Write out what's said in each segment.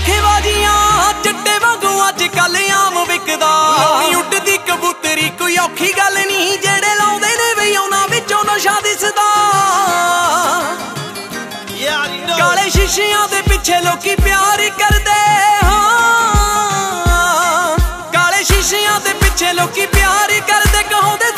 ਔਖੇਵਾਜੀਆਂ ਚੱਟੇ ਵਾਂਗੂ ਅੱਜ ਕੱਲ ਆਮ ਵਿਕਦਾ। ਨਹੀਂ ਉੱਡਦੀ ਕਬੂਤਰੀ ਕੋਈ ਔਖੀ ਗੱਲ ਨਹੀਂ ਜਿਹੜੇ ਲਾਉਂਦੇ ਨੇ ਵੀ ਉਹਨਾਂ ਵਿੱਚੋਂ ਨਸ਼ਾ ਦਿਸਦਾ। ਕਾਲੇ ਸ਼ੀਸ਼ਿਆਂ ਦੇ ਪਿੱਛੇ ਲੋਕੀ ਪਿਆਰ ਕਰਦੇ ਹਾਂ। ਕਾਲੇ ਸ਼ੀਸ਼ਿਆਂ ਦੇ ਪਿੱਛੇ ਲੋਕੀ ਪਿਆਰ ਕਰਦੇ ਕਹੋਂਦੇ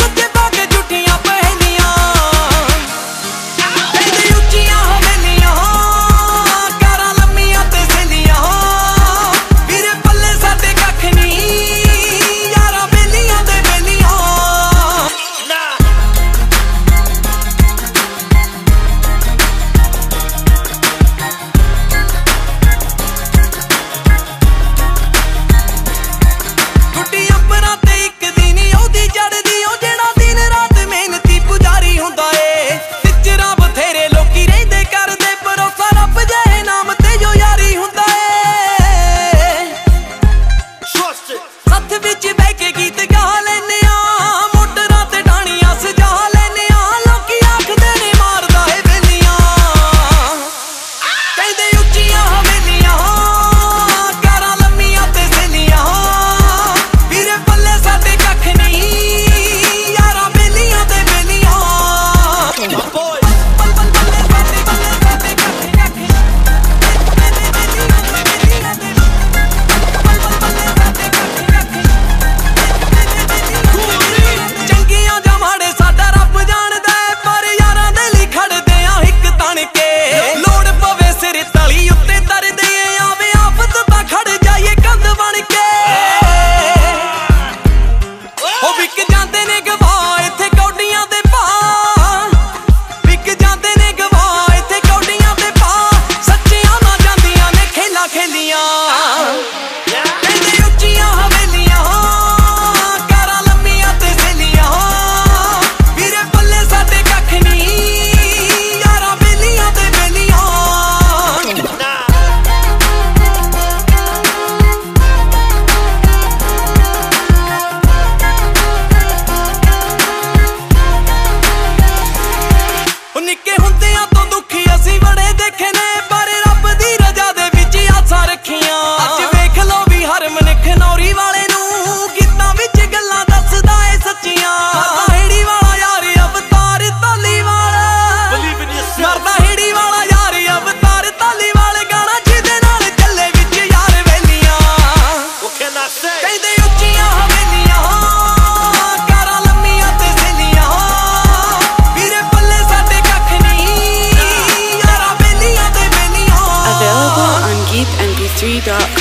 We got